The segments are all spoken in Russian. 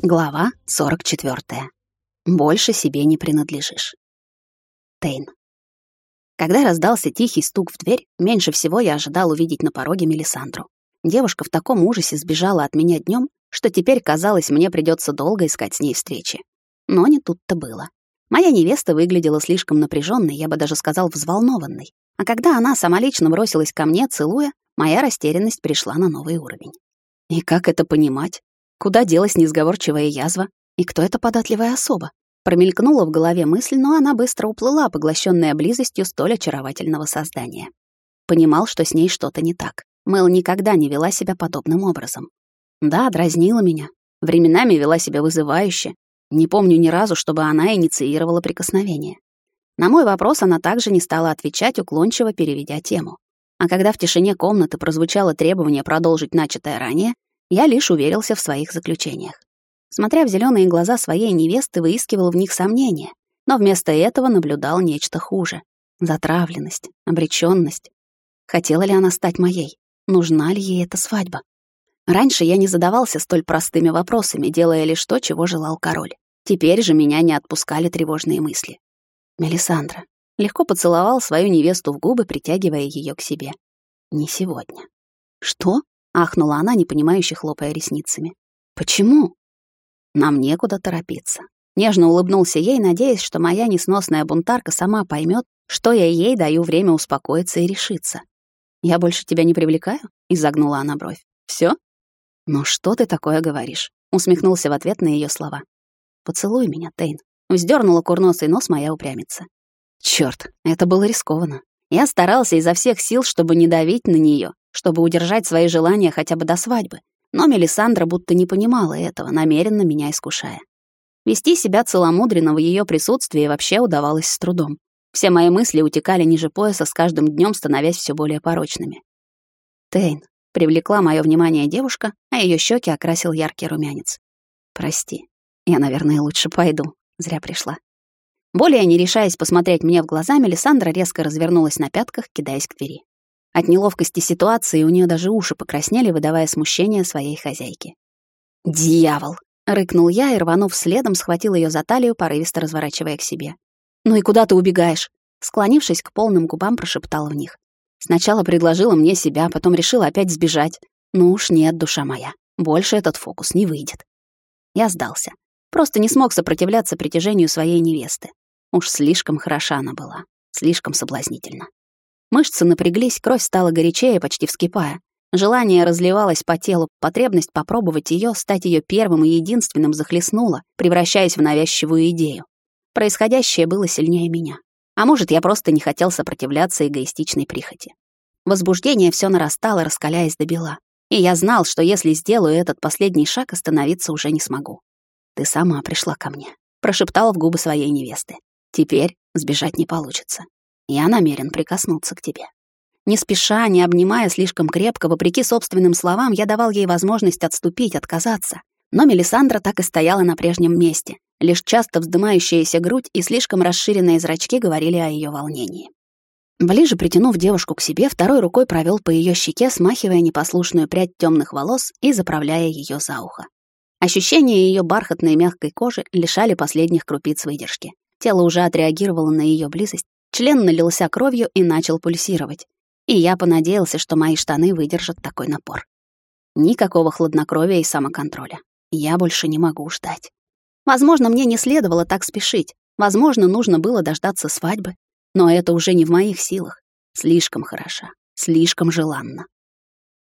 Глава 44. Больше себе не принадлежишь. Тейн. Когда раздался тихий стук в дверь, меньше всего я ожидал увидеть на пороге Мелисандру. Девушка в таком ужасе сбежала от меня днем, что теперь, казалось, мне придется долго искать с ней встречи. Но не тут-то было. Моя невеста выглядела слишком напряженной, я бы даже сказал, взволнованной. А когда она самолично бросилась ко мне, целуя, моя растерянность пришла на новый уровень. И как это понимать? Куда делась несговорчивая язва? И кто эта податливая особа? Промелькнула в голове мысль, но она быстро уплыла, поглощенная близостью столь очаровательного создания. Понимал, что с ней что-то не так. Мэл никогда не вела себя подобным образом. Да, дразнила меня. Временами вела себя вызывающе. Не помню ни разу, чтобы она инициировала прикосновение. На мой вопрос она также не стала отвечать, уклончиво переведя тему. А когда в тишине комнаты прозвучало требование продолжить начатое ранее, я лишь уверился в своих заключениях. Смотря в зеленые глаза своей невесты, выискивал в них сомнения, но вместо этого наблюдал нечто хуже. Затравленность, обречённость. Хотела ли она стать моей? Нужна ли ей эта свадьба? Раньше я не задавался столь простыми вопросами, делая лишь то, чего желал король. Теперь же меня не отпускали тревожные мысли. Мелисандра легко поцеловал свою невесту в губы, притягивая её к себе. Не сегодня. Что? Ахнула она, непонимающе хлопая ресницами. Почему? Нам некуда торопиться. Нежно улыбнулся ей, надеясь, что моя несносная бунтарка сама поймет, что я ей даю время успокоиться и решиться. Я больше тебя не привлекаю? изогнула она бровь. Все? Ну что ты такое говоришь? усмехнулся в ответ на ее слова. Поцелуй меня, Тейн. Вздернула курносый нос моя упрямица. Черт, это было рискованно. Я старался изо всех сил, чтобы не давить на нее, чтобы удержать свои желания хотя бы до свадьбы. Но Мелисандра будто не понимала этого, намеренно меня искушая. Вести себя целомудренно в ее присутствии вообще удавалось с трудом. Все мои мысли утекали ниже пояса, с каждым днем становясь все более порочными. Тейн привлекла мое внимание девушка, а ее щеки окрасил яркий румянец. Прости, я, наверное, лучше пойду. Зря пришла. Более не решаясь посмотреть мне в глаза, Мелисандра резко развернулась на пятках, кидаясь к двери. От неловкости ситуации у нее даже уши покраснели, выдавая смущение своей хозяйки. «Дьявол!» — рыкнул я и, рванув следом, схватил ее за талию, порывисто разворачивая к себе. «Ну и куда ты убегаешь?» Склонившись к полным губам, прошептал в них. Сначала предложила мне себя, потом решила опять сбежать. Ну уж нет, душа моя. Больше этот фокус не выйдет. Я сдался. Просто не смог сопротивляться притяжению своей невесты. Уж слишком хороша она была, слишком соблазнительна. Мышцы напряглись, кровь стала горячее, почти вскипая. Желание разливалось по телу, потребность попробовать ее, стать ее первым и единственным захлестнула, превращаясь в навязчивую идею. Происходящее было сильнее меня. А может, я просто не хотел сопротивляться эгоистичной прихоти. Возбуждение все нарастало, раскаляясь до бела. И я знал, что если сделаю этот последний шаг, остановиться уже не смогу. «Ты сама пришла ко мне», — прошептал в губы своей невесты. «Теперь сбежать не получится. Я намерен прикоснуться к тебе. Не спеша, не обнимая слишком крепко, вопреки собственным словам, я давал ей возможность отступить, отказаться. Но Мелисандра так и стояла на прежнем месте. Лишь часто вздымающаяся грудь и слишком расширенные зрачки говорили о ее волнении. Ближе притянув девушку к себе, второй рукой провел по ее щеке, смахивая непослушную прядь темных волос и заправляя ее за ухо. Ощущения ее бархатной мягкой кожи лишали последних крупиц выдержки. Тело уже отреагировало на ее близость, Член налился кровью и начал пульсировать. И я понадеялся, что мои штаны выдержат такой напор. Никакого хладнокровия и самоконтроля. Я больше не могу ждать. Возможно, мне не следовало так спешить. Возможно, нужно было дождаться свадьбы. Но это уже не в моих силах. Слишком хороша, слишком желанна.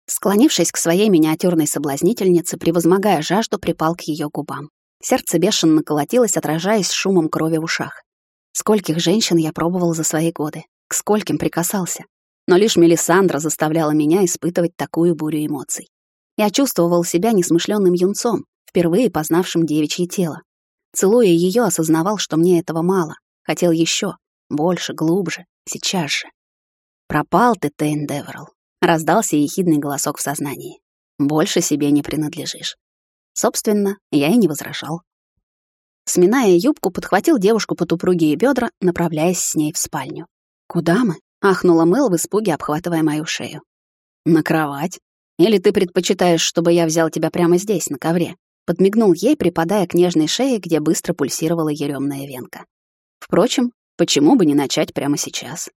Склонившись к своей миниатюрной соблазнительнице, превозмогая жажду, припал к ее губам. Сердце бешено колотилось, отражаясь шумом крови в ушах. Скольких женщин я пробовал за свои годы, к скольким прикасался. Но лишь Мелисандра заставляла меня испытывать такую бурю эмоций. Я чувствовал себя несмышленным юнцом, впервые познавшим девичье тело. Целуя ее, осознавал, что мне этого мало. Хотел еще, больше, глубже, сейчас же. «Пропал ты, Тейн Деверл», — раздался ехидный голосок в сознании. «Больше себе не принадлежишь». Собственно, я и не возражал. Сминая юбку, подхватил девушку под упругие бедра, направляясь с ней в спальню. «Куда мы?» — ахнула Мэл в испуге, обхватывая мою шею. «На кровать. Или ты предпочитаешь, чтобы я взял тебя прямо здесь, на ковре?» подмигнул ей, припадая к нежной шее, где быстро пульсировала еремная венка. Впрочем, почему бы не начать прямо сейчас?